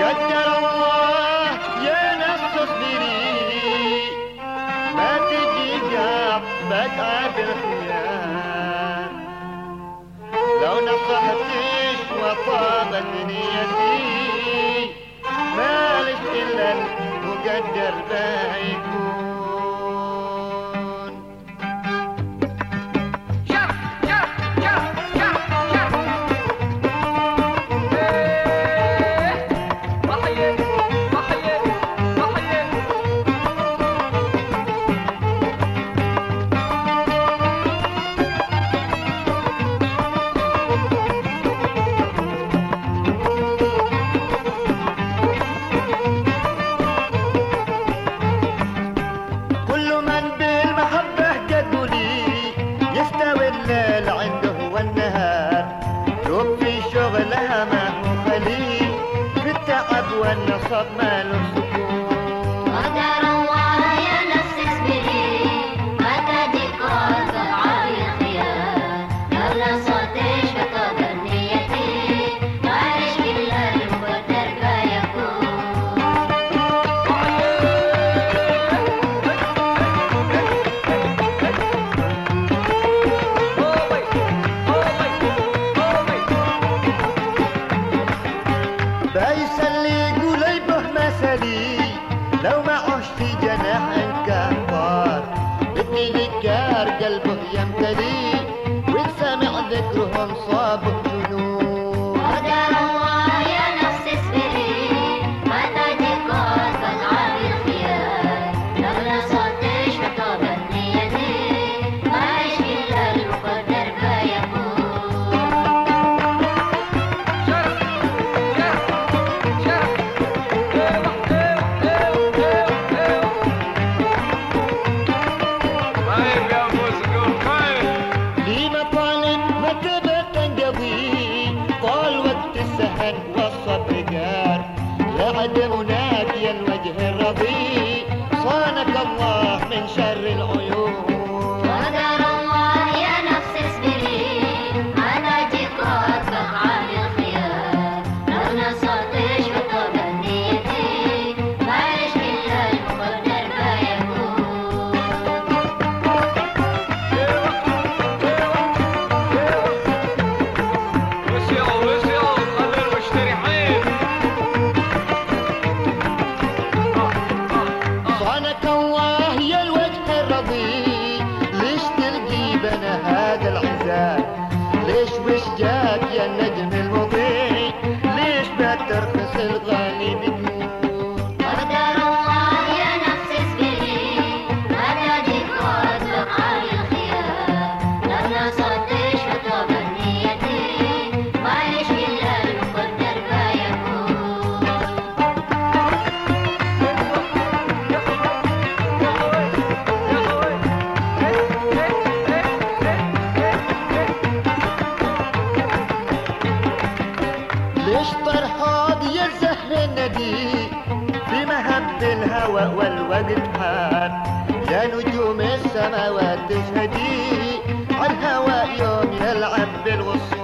قدر الله يا نفس اصبري ما تجي جنبك بالخيار لو نصحتش وطابت نيتي and قلبه يمتلي والسامع ذكرهم صابه. وش جاك يا النجم المطيع ليش ما ترخص الغالي الوقت حار يا نجوم السماوات تشهدي عالهواء يوم يلعب بالوصول